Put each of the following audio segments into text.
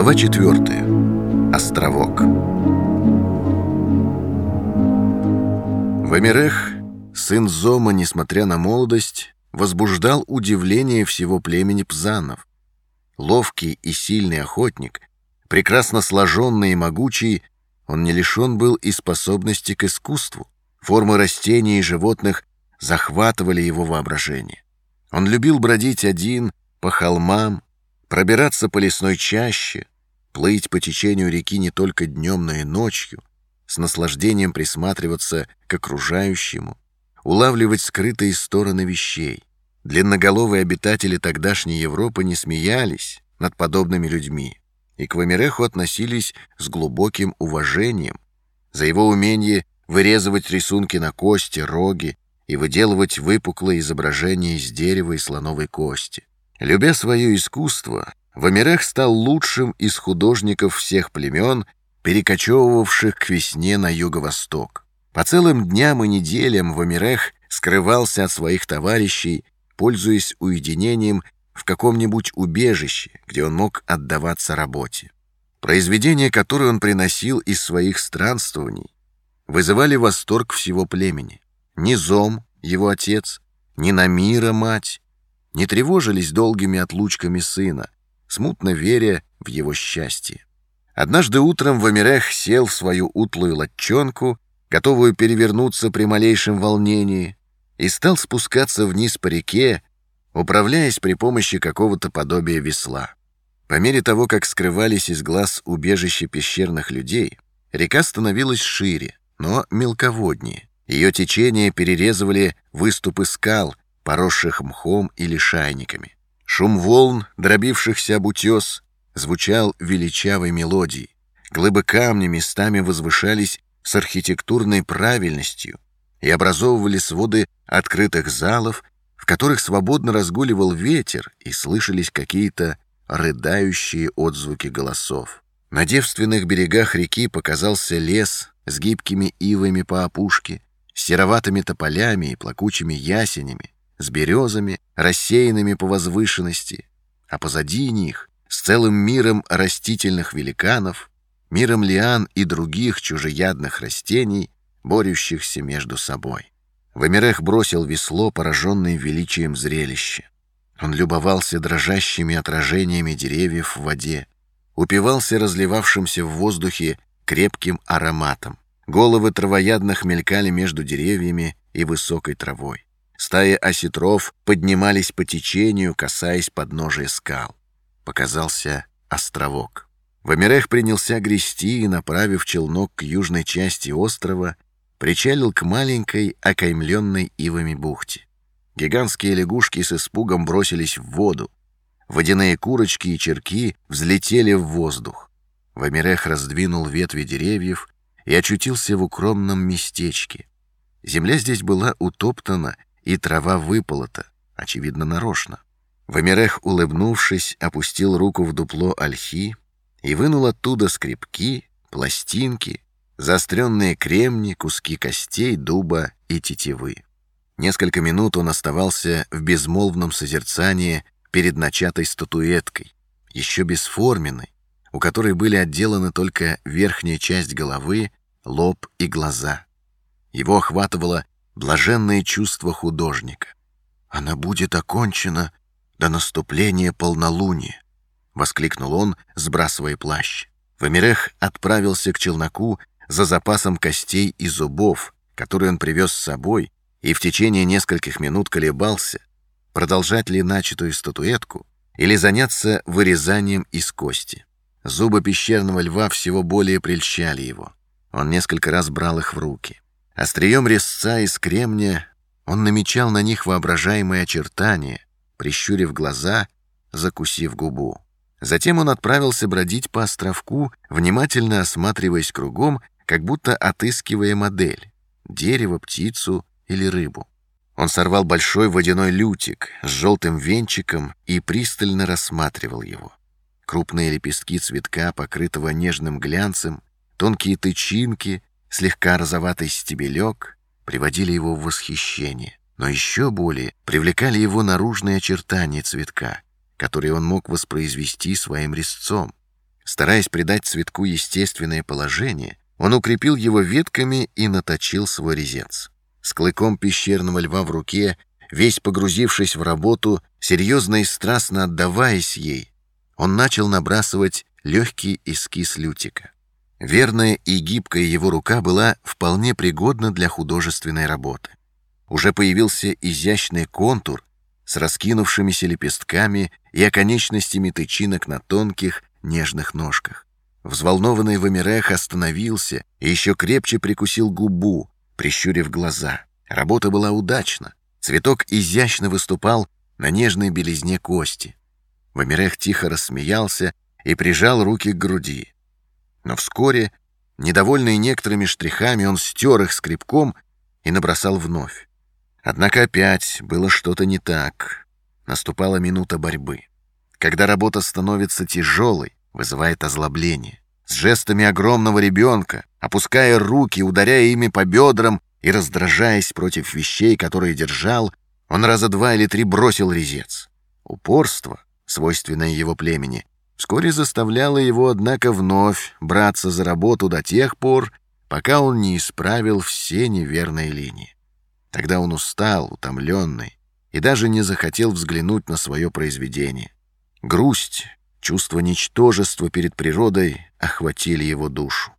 Глава 4. Островок. Вамирех, сын Зома, несмотря на молодость, возбуждал удивление всего племени пзанов. Ловкий и сильный охотник, прекрасно сложенный и могучий, он не лишен был и способности к искусству. Формы растений и животных захватывали его воображение. Он любил бродить один по холмам, пробираться по лесной чаще, плыть по течению реки не только днем, но и ночью, с наслаждением присматриваться к окружающему, улавливать скрытые стороны вещей. Длинноголовые обитатели тогдашней Европы не смеялись над подобными людьми и к Вамиреху относились с глубоким уважением за его умение вырезывать рисунки на кости, роги и выделывать выпуклые изображения из дерева и слоновой кости. Любя свое искусство, Вамирех стал лучшим из художников всех племен, перекочевывавших к весне на юго-восток. По целым дням и неделям Вамирех скрывался от своих товарищей, пользуясь уединением в каком-нибудь убежище, где он мог отдаваться работе. Произведения, которые он приносил из своих странствований, вызывали восторг всего племени. Ни Зом, его отец, ни Намира, мать, не тревожились долгими отлучками сына, смутно веря в его счастье. Однажды утром Вамирех сел в свою утлую латчонку, готовую перевернуться при малейшем волнении, и стал спускаться вниз по реке, управляясь при помощи какого-то подобия весла. По мере того, как скрывались из глаз убежища пещерных людей, река становилась шире, но мелководнее. Ее течение перерезывали выступы скал, поросших мхом или шайниками. Шум волн, дробившихся об утес, звучал величавой мелодией. Глыбы камня местами возвышались с архитектурной правильностью и образовывали своды открытых залов, в которых свободно разгуливал ветер и слышались какие-то рыдающие отзвуки голосов. На девственных берегах реки показался лес с гибкими ивами по опушке, сероватыми тополями и плакучими ясенями, с березами, рассеянными по возвышенности, а позади них с целым миром растительных великанов, миром лиан и других чужеядных растений, борющихся между собой. Вамирех бросил весло, пораженный величием зрелища. Он любовался дрожащими отражениями деревьев в воде, упивался разливавшимся в воздухе крепким ароматом. Головы травоядных мелькали между деревьями и высокой травой. Стаи осетров поднимались по течению, касаясь подножия скал. Показался островок. Вамирех принялся грести и, направив челнок к южной части острова, причалил к маленькой, окаймленной ивами бухте. Гигантские лягушки с испугом бросились в воду. Водяные курочки и черки взлетели в воздух. Вамирех раздвинул ветви деревьев и очутился в укромном местечке. Земля здесь была утоптана и трава выполота, очевидно, нарочно. Вамирех, улыбнувшись, опустил руку в дупло ольхи и вынул оттуда скребки, пластинки, заостренные кремни, куски костей, дуба и тетивы. Несколько минут он оставался в безмолвном созерцании перед начатой статуэткой, еще бесформенной, у которой были отделаны только верхняя часть головы, лоб и глаза. Его охватывало блаженное чувство художника. «Она будет окончена до наступления полнолуния», — воскликнул он, сбрасывая плащ. Вамирех отправился к челноку за запасом костей и зубов, которые он привез с собой, и в течение нескольких минут колебался, продолжать ли начатую статуэтку или заняться вырезанием из кости. Зубы пещерного льва всего более прельщали его. Он несколько раз брал их в руки. Острием резца из кремня он намечал на них воображаемые очертания, прищурив глаза, закусив губу. Затем он отправился бродить по островку, внимательно осматриваясь кругом, как будто отыскивая модель — дерево, птицу или рыбу. Он сорвал большой водяной лютик с желтым венчиком и пристально рассматривал его. Крупные лепестки цветка, покрытого нежным глянцем, тонкие тычинки, слегка розоватый стебелек приводили его в восхищение, но еще более привлекали его наружные очертания цветка, которые он мог воспроизвести своим резцом. Стараясь придать цветку естественное положение, он укрепил его ветками и наточил свой резец. С клыком пещерного льва в руке, весь погрузившись в работу, серьезно и страстно отдаваясь ей, он начал набрасывать легкий эскиз лютика. Верная и гибкая его рука была вполне пригодна для художественной работы. Уже появился изящный контур с раскинувшимися лепестками и оконечностями тычинок на тонких, нежных ножках. Взволнованный Вамирех остановился и еще крепче прикусил губу, прищурив глаза. Работа была удачна. Цветок изящно выступал на нежной белизне кости. Вамирех тихо рассмеялся и прижал руки к груди. Но вскоре, недовольный некоторыми штрихами, он стер их скребком и набросал вновь. Однако опять было что-то не так. Наступала минута борьбы. Когда работа становится тяжелой, вызывает озлобление. С жестами огромного ребенка, опуская руки, ударяя ими по бедрам и раздражаясь против вещей, которые держал, он раза два или три бросил резец. Упорство, свойственное его племени, вскоре заставляло его, однако, вновь браться за работу до тех пор, пока он не исправил все неверные линии. Тогда он устал, утомленный, и даже не захотел взглянуть на свое произведение. Грусть, чувство ничтожества перед природой охватили его душу.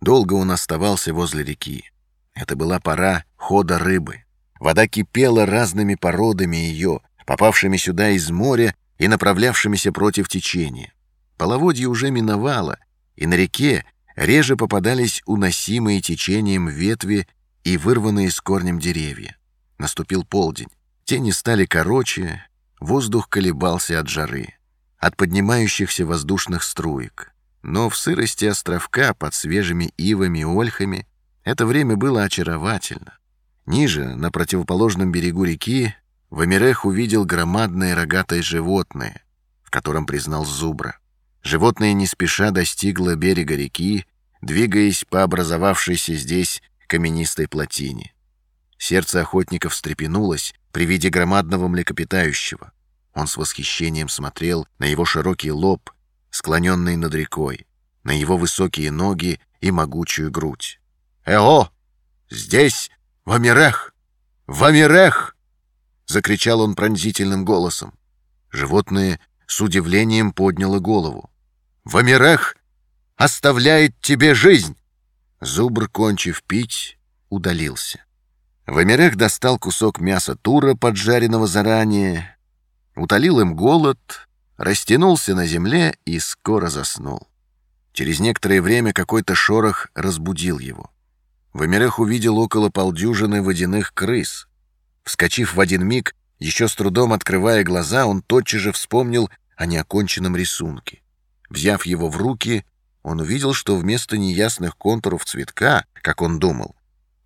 Долго он оставался возле реки. Это была пора хода рыбы. Вода кипела разными породами ее, попавшими сюда из моря и направлявшимися против течения. Половодье уже миновало, и на реке реже попадались уносимые течением ветви и вырванные с корнем деревья. Наступил полдень. Тени стали короче, воздух колебался от жары от поднимающихся воздушных струек. Но в сырости островка под свежими ивами и ольхами это время было очаровательно. Ниже, на противоположном берегу реки, Вамирех увидел громадное рогатое животное, в котором признал зубра. Животное не спеша достигло берега реки, двигаясь по образовавшейся здесь каменистой плотине. Сердце охотника встрепенулось при виде громадного млекопитающего. Он с восхищением смотрел на его широкий лоб, склоненный над рекой, на его высокие ноги и могучую грудь. «Эо! Здесь Вамирех! Вамирех!» — закричал он пронзительным голосом. Животное с удивлением подняло голову. «Вамирех оставляет тебе жизнь!» Зубр, кончив пить, удалился. Вамирех достал кусок мяса тура, поджаренного заранее, утолил им голод, растянулся на земле и скоро заснул. Через некоторое время какой-то шорох разбудил его. Вамирех увидел около полдюжины водяных крыс. Вскочив в один миг, еще с трудом открывая глаза, он тотчас же вспомнил о неоконченном рисунке. Взяв его в руки, он увидел, что вместо неясных контуров цветка, как он думал,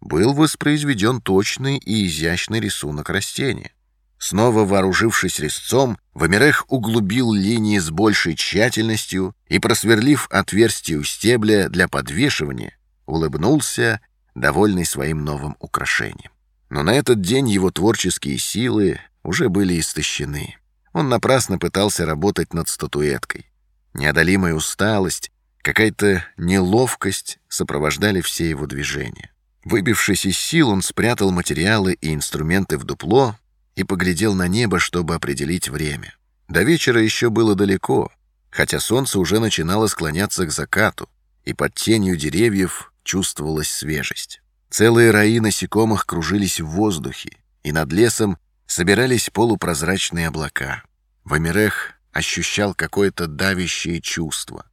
был воспроизведен точный и изящный рисунок растения. Снова вооружившись резцом, Вамирех углубил линии с большей тщательностью и, просверлив отверстие у стебля для подвешивания, улыбнулся, довольный своим новым украшением. Но на этот день его творческие силы уже были истощены. Он напрасно пытался работать над статуэткой. Неодолимая усталость, какая-то неловкость сопровождали все его движения. Выбившись из сил, он спрятал материалы и инструменты в дупло, и поглядел на небо, чтобы определить время. До вечера еще было далеко, хотя солнце уже начинало склоняться к закату, и под тенью деревьев чувствовалась свежесть. Целые раи насекомых кружились в воздухе, и над лесом собирались полупрозрачные облака. Вамирех ощущал какое-то давящее чувство.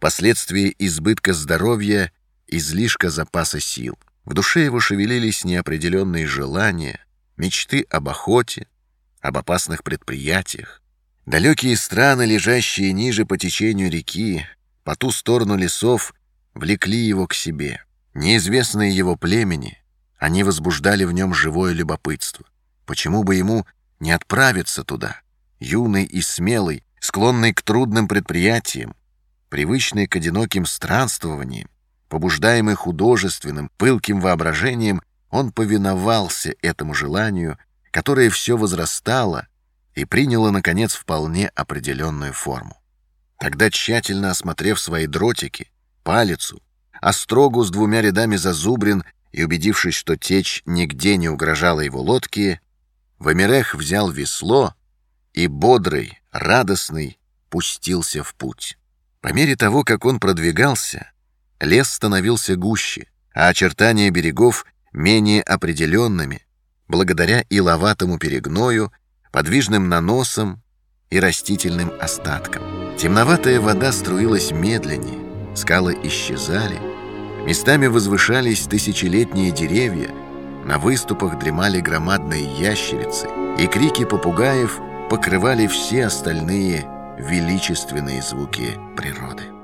Последствия избытка здоровья, излишка запаса сил. В душе его шевелились неопределенные желания, мечты об охоте, об опасных предприятиях. Далекие страны, лежащие ниже по течению реки, по ту сторону лесов, влекли его к себе. Неизвестные его племени, они возбуждали в нем живое любопытство. Почему бы ему не отправиться туда? Юный и смелый, склонный к трудным предприятиям, привычный к одиноким странствованиям, побуждаемый художественным, пылким воображением, он повиновался этому желанию, которое все возрастало и приняло, наконец, вполне определенную форму. Тогда, тщательно осмотрев свои дротики, палицу, острогу с двумя рядами зазубрин и убедившись, что течь нигде не угрожала его лодке, Вамирех взял весло и бодрый, радостный пустился в путь. По мере того, как он продвигался, лес становился гуще, а очертания берегов менее определенными, благодаря иловатому перегною, подвижным наносам и растительным остаткам. Темноватая вода струилась медленнее, скалы исчезали, местами возвышались тысячелетние деревья, на выступах дремали громадные ящерицы, и крики попугаев покрывали все остальные величественные звуки природы.